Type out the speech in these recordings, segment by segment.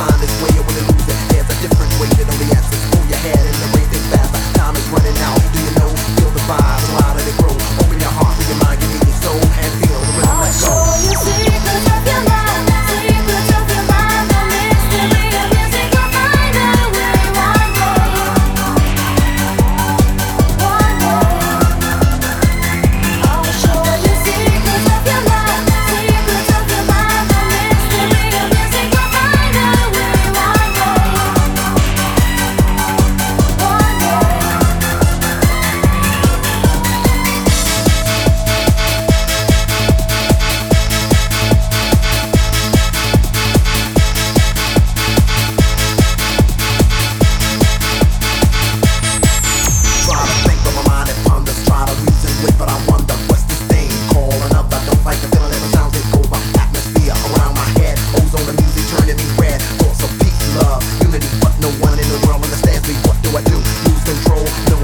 find it.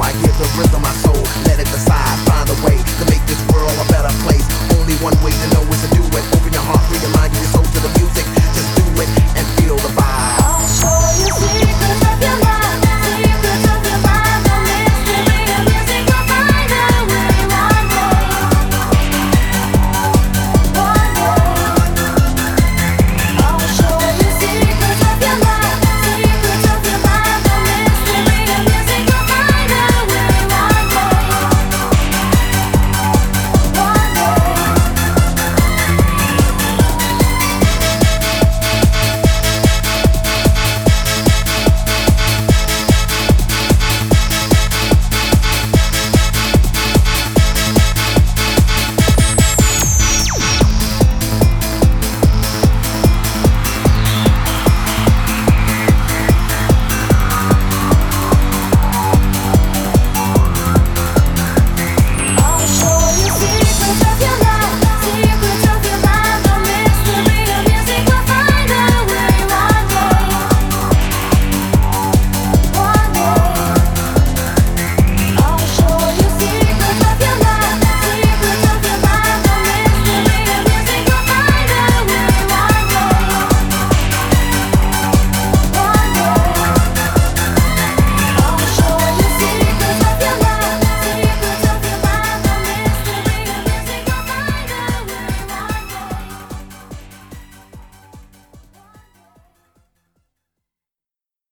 I give the rhythm my soul. Let it decide, find a way to make